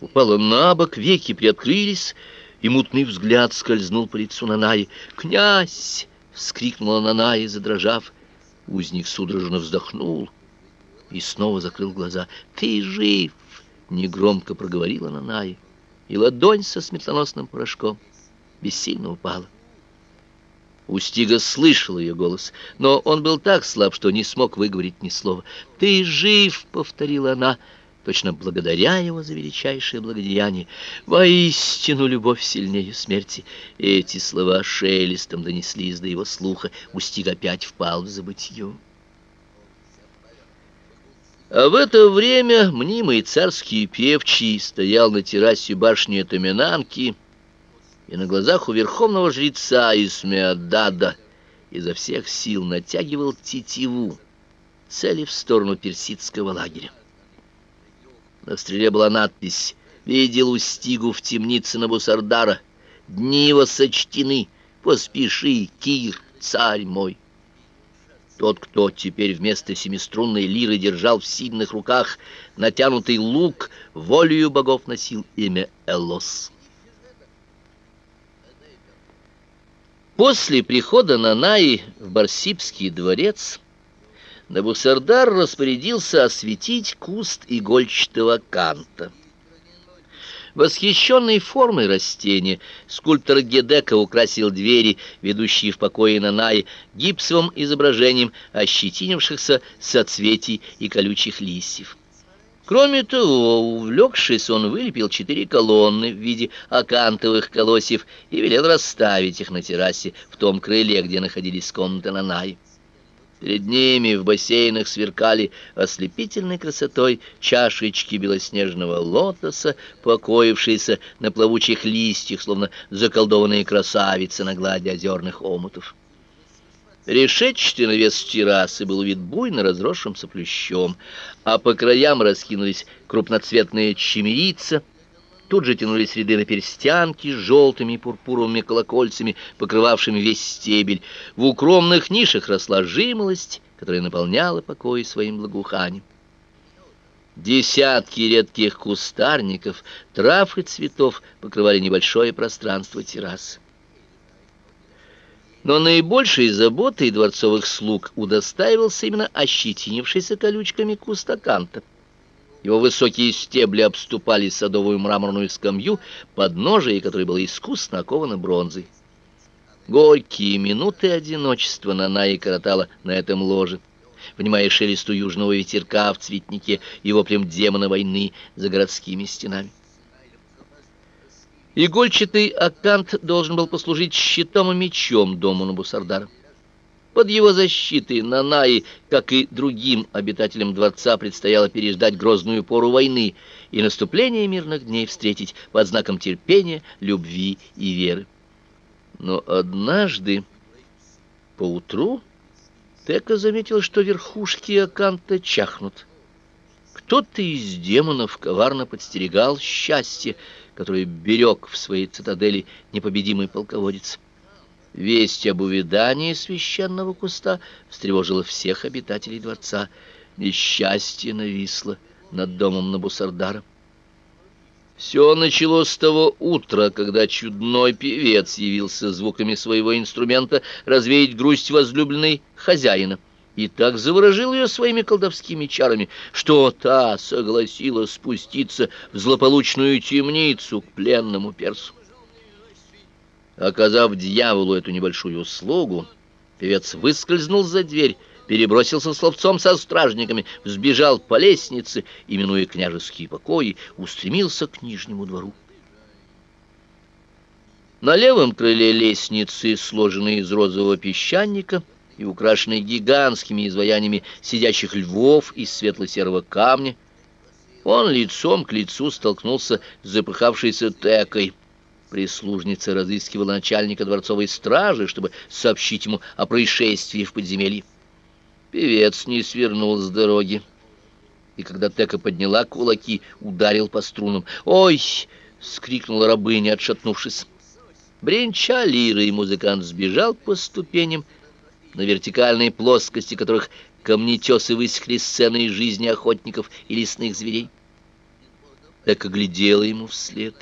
упала на бок, веки приоткрылись, и мутный взгляд скользнул по лицу Нанаи. «Князь!» — вскрикнула Нанаи, задрожав. Узник судорожно вздохнул и снова закрыл глаза. «Ты жив!» — негромко проговорила Нанаи, и ладонь со сметаносным порошком бессильно упала. Устига слышал ее голос, но он был так слаб, что не смог выговорить ни слова. «Ты жив!» — повторила она, точно благодаря его за величайшее благодеяние. «Воистину любовь сильнее смерти!» Эти слова шелестом донеслись до его слуха. Устиг опять впал в забытье. А в это время мнимый царский певчий стоял на террасе башни Таминанки, и на глазах у верховного жреца Исмеадада изо всех сил натягивал тетиву, цели в сторону персидского лагеря. На стреле была надпись «Видел Устигу в темнице на Бусардара. Дни его сочтены. Поспеши, Кир, царь мой». Тот, кто теперь вместо семиструнной лиры держал в сильных руках натянутый лук, волею богов носил имя Элос. После прихода Нанаи в Барсибский дворец Набусардар распорядился осветить куст игольчатого канта. Восхищенной формой растения, скульптор Гедека украсил двери, ведущие в покои Нанаи, гипсовым изображением ощетинившихся соцветий и колючих листьев. Кроме того, увлекшись, он вылепил четыре колонны в виде акантовых колосьев и велел расставить их на террасе в том крыле, где находились комнаты Нанай. Перед ними в бассейнах сверкали ослепительной красотой чашечки белоснежного лотоса, покоившиеся на плавучих листьях, словно заколдованные красавицы на глади озерных омутов. Решетчатый навес террасы был вид буйно разросшимся плющом, а по краям раскинулись крупноцветные чемерица, тут же тянулись ряды на перстянки с желтыми и пурпуровыми колокольцами, покрывавшими весь стебель. В укромных нишах росла жимолость, которая наполняла покои своим благоуханием. Десятки редких кустарников, трав и цветов покрывали небольшое пространство террасы. Но наибольшей заботой дворцовых слуг удостаивался именно ощетинившийся колючками куст аканта. Его высокие стебли обступали садовую мраморную скамью, подножие которой было искусно оковано бронзой. Горькие минуты одиночества Нана коротала на этом ложе, внимая шелесту южного ветерка в цветнике и воплем демона войны за городскими стенами. Игольчатый акант должен был послужить щитом и мечом дому Набусардара. Под его защитой Нанаи, как и другим обитателям дворца, предстояло переждать грозную пору войны и наступление мирных дней встретить под знаком терпения, любви и веры. Но однажды поутру Тека заметил, что верхушки Аканта чахнут. Кто-то из демонов коварно подстерегал счастье, которое берег в своей цитадели непобедимый полководец. Весть об увядании священного куста встревожила всех обитателей дворца. Несчастье нависло над домом Набусардара. Все началось с того утра, когда чудной певец явился звуками своего инструмента развеять грусть возлюбленной хозяина и так заворожил ее своими колдовскими чарами, что та согласилась спуститься в злополучную темницу к пленному персу. Оказав дьяволу эту небольшую услугу, певец выскользнул за дверь, перебросился словцом со стражниками, взбежал по лестнице и, минуя княжеские покои, устремился к нижнему двору. На левом крыле лестницы, сложенной из розового песчаника, и украшенный гигантскими изваяниями сидящих львов из светло-серого камня, он лицом к лицу столкнулся с запыхавшейся Текой. Прислужница разыскивала начальника дворцовой стражи, чтобы сообщить ему о происшествии в подземелье. Певец не свернул с дороги, и когда Тека подняла кулаки, ударил по струнам. «Ой!» — скрикнула рабыня, отшатнувшись. Бренча лиры, и музыкант сбежал по ступеням, на вертикальной плоскости которых камнетесы высекли сцены из жизни охотников и лесных зверей. так глядела ему вслед.